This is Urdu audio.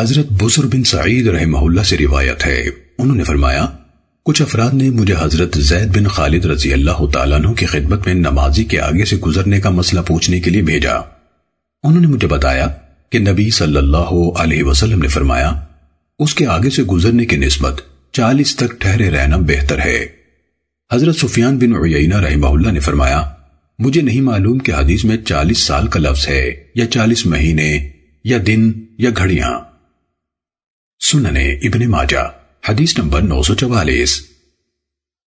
حضرت بسر بن سعید رحمہ اللہ سے روایت ہے۔ انہوں نے فرمایا، کچھ افراد نے مجھے حضرت زید بن خالد رضی اللہ تعالیٰ عنہ کی خدمت میں نمازی کے آگے سے گزرنے کا مسئلہ پوچھنے کے لیے بھیجا۔ انہوں نے مجھے بتایا کہ نبی صلی اللہ علیہ وسلم نے فرمایا، اس کے آگے سے گزرنے کی نسبت چالیس تک ٹھہرے رہنا بہتر ہے۔ حضرت سفیان بن عیینہ رحمہ اللہ نے فرمایا، مجھے نہیں معلوم کہ حدیث میں چالیس سال کا لفظ ہے یا چالیس مہینے یا دن یا گھڑیاں۔ سننے ابن ماجہ حدیث نمبر نو سو چوالیس۔